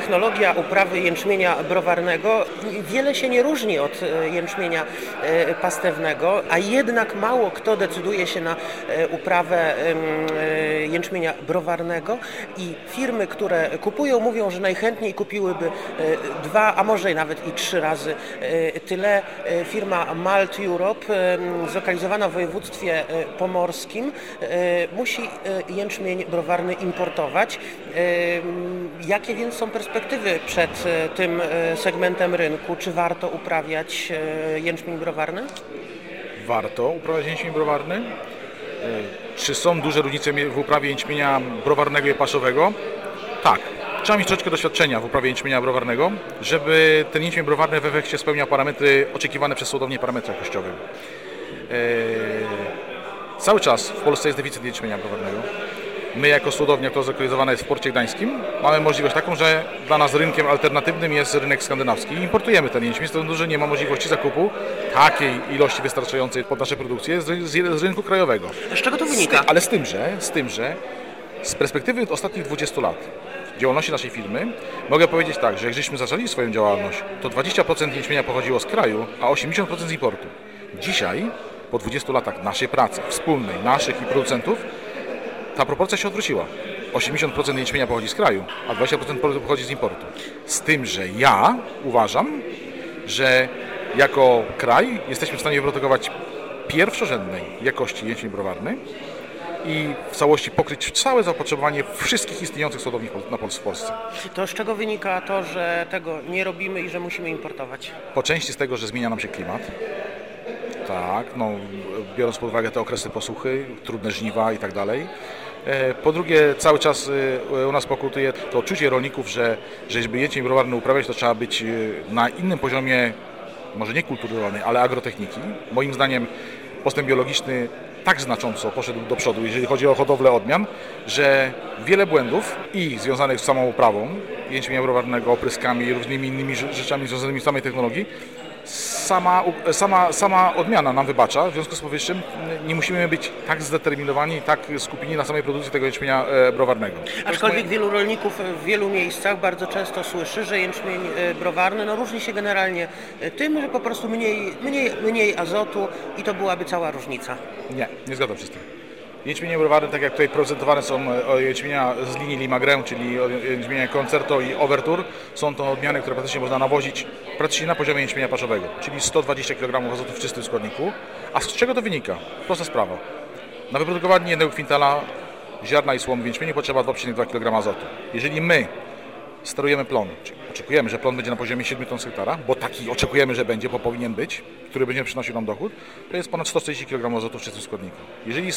technologia uprawy jęczmienia browarnego wiele się nie różni od jęczmienia pastewnego, a jednak mało kto decyduje się na uprawę jęczmienia browarnego i firmy, które kupują, mówią, że najchętniej kupiłyby dwa, a może nawet i trzy razy tyle. Firma Malt Europe, zlokalizowana w województwie pomorskim, musi jęczmień browarny importować. Jakie więc są perspektywy przed tym segmentem rynku? Czy warto uprawiać jęczmień browarny? Warto uprawiać jęczmień browarny. Czy są duże różnice w uprawie jęczmienia browarnego i paszowego? Tak. Trzeba mieć troszeczkę doświadczenia w uprawie jęczmienia browarnego, żeby ten jęczmień browarny w efekcie spełniał parametry oczekiwane przez słodownię parametry jakościowe. Eee, cały czas w Polsce jest deficyt jęczmienia browarnego. My jako słodownia, która zlokalizowana jest w Porcie Gdańskim, mamy możliwość taką, że dla nas rynkiem alternatywnym jest rynek skandynawski i importujemy ten jęczmień, tego że nie ma możliwości zakupu takiej ilości wystarczającej pod nasze produkcje z, z, z rynku krajowego. Z czego to wynika? Z, ale z tym, że, z tym, że z perspektywy ostatnich 20 lat działalności naszej firmy, mogę powiedzieć tak, że jak żeśmy zaczęli swoją działalność, to 20% jęczmienia pochodziło z kraju, a 80% z importu. Dzisiaj, po 20 latach naszej pracy wspólnej, naszych i producentów, ta proporcja się odwróciła. 80% jęczmienia pochodzi z kraju, a 20% pochodzi z importu. Z tym, że ja uważam, że jako kraj jesteśmy w stanie wyprodukować pierwszorzędnej jakości jęczmień browarny, i w całości pokryć całe zapotrzebowanie wszystkich istniejących sodowni na Polsce w Polsce. To z czego wynika to, że tego nie robimy i że musimy importować? Po części z tego, że zmienia nam się klimat. Tak, no, biorąc pod uwagę te okresy posuchy, trudne żniwa i tak dalej. E, po drugie, cały czas e, u nas pokutuje to odczucie rolników, że, że żeby jęczmień browarny uprawiać, to trzeba być e, na innym poziomie, może nie kultury rolnej, ale agrotechniki. Moim zdaniem postęp biologiczny tak znacząco poszedł do przodu, jeżeli chodzi o hodowlę odmian, że wiele błędów i związanych z samą uprawą jęczmienia browarnego, opryskami i różnymi innymi rzeczami związanymi z samej technologii, sama, sama, sama odmiana nam wybacza. W związku z powyższym nie musimy być tak zdeterminowani, tak skupieni na samej produkcji tego jęczmienia e, browarnego. Aczkolwiek moje... wielu rolników w wielu miejscach bardzo często słyszy, że jęczmień e, browarny no, różni się generalnie e, tym, że po prostu mniej, mniej, mniej azotu i to byłaby cała różnica. Nie, nie zgadzam się z tym. Jęczmienie browarne, tak jak tutaj prezentowane są e, jęczmienia z linii Limagrę, czyli jęczmienia Concerto i Overture, są to odmiany, które praktycznie można nawozić praktycznie na poziomie jęczmienia paszowego, czyli 120 kg azotu w czystym składniku. A z czego to wynika? Prosta sprawa. Na wyprodukowanie jednego kwintala ziarna i słomu w jęczmieniu potrzeba 2,2 kg azotu. Jeżeli my sterujemy plon, czyli oczekujemy, że plon będzie na poziomie 7 ton z hektara, bo taki oczekujemy, że będzie, bo powinien być, który będzie przynosił nam dochód, to jest ponad 140 kg azotu w czystym składniku. Jeżeli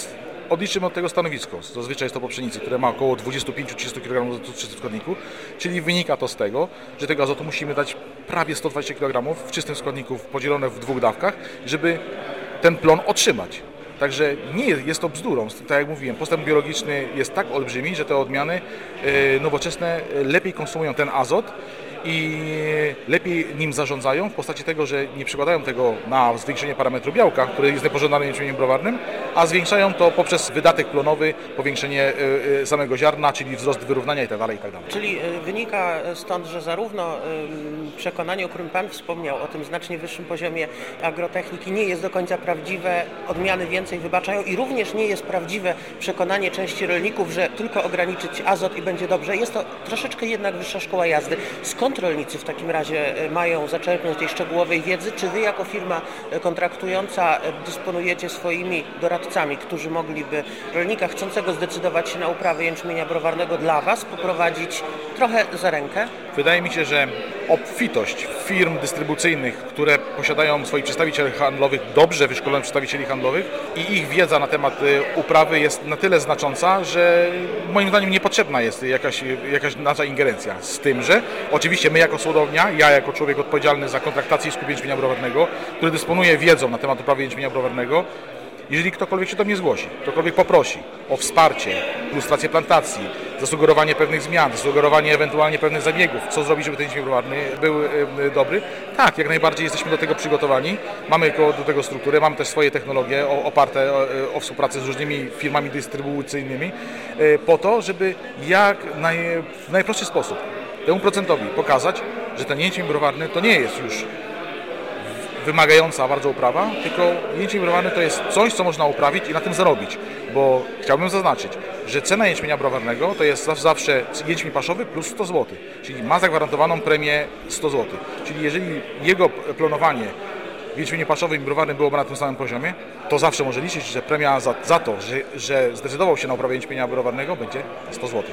odliczymy od tego stanowisko, zazwyczaj jest to po pszenicy, które ma około 25-30 kg azotu w składniku, czyli wynika to z tego, że tego azotu musimy dać prawie 120 kg w czystym składniku podzielone w dwóch dawkach, żeby ten plon otrzymać. Także nie jest, to bzdurą. Tak jak mówiłem, postęp biologiczny jest tak olbrzymi, że te odmiany e, nowoczesne lepiej konsumują ten azot i lepiej nim zarządzają w postaci tego, że nie przykładają tego na zwiększenie parametru białka, który jest niepożądanym jęczmieniem browarnym, a zwiększają to poprzez wydatek plonowy, powiększenie e, e, samego ziarna, czyli wzrost wyrównania itd. Tak itd. Tak czyli wynika stąd, że zarówno przekonanie, o którym Pan wspomniał, o tym znacznie wyższym poziomie agrotechniki nie jest do końca prawdziwe, odmiany więcej wybaczają i również nie jest prawdziwe przekonanie części rolników, że tylko ograniczyć azot i będzie dobrze. Jest to troszeczkę jednak wyższa szkoła jazdy. Skąd skąd rolnicy w takim razie e, mają zaczerpnąć tej szczegółowej wiedzy? Czy Wy jako firma e, kontraktująca e, dysponujecie swoimi doradcami, którzy mogliby rolnika chcącego zdecydować się na uprawę jęczmienia browarnego dla Was poprowadzić trochę za rękę? Wydaje mi się, że obfitość firm dystrybucyjnych, które posiadają swoich przedstawicieli handlowych, dobrze wyszkolonych przedstawicieli handlowych i ich wiedza na temat uprawy jest na tyle znacząca, że moim zdaniem niepotrzebna jest jakaś, jakaś nasza ingerencja. Z tym, że oczywiście oczywiście my jako słodownia, ja jako człowiek odpowiedzialny za kontraktację i skup jęczmienia browarnego, który dysponuje wiedzą na temat uprawy jęczmienia browarnego, jeżeli ktokolwiek się do mnie zgłosi, ktokolwiek poprosi o wsparcie, ilustrację plantacji, zasugerowanie pewnych zmian, zasugerowanie ewentualnie pewnych zabiegów, co zrobić, żeby ten jęczmień browarny był dobry, tak, jak najbardziej jesteśmy do tego przygotowani. Mamy do tego strukturę, mamy też swoje technologie oparte o, współpracę z różnymi firmami dystrybucyjnymi e, po to, żeby jak naj, w najprostszy sposób temu procentowi pokazać, że ten jęczmień browarny to nie jest już wymagająca bardzo uprawa, tylko jęczmień browarny to jest coś, co można uprawić i na tym zarobić. Bo chciałbym zaznaczyć, że cena jęczmienia browarnego to jest zaw- zawsze jęczmień paszowy plus 100 zł, czyli ma zagwarantowaną premię 100 zł. Czyli jeżeli jego planowanie w jęczmieniu paszowym i browarnym byłoby na tym samym poziomie, to zawsze może liczyć, że premia za, za to, że, że zdecydował się na uprawę jęczmienia browarnego będzie 100 zł.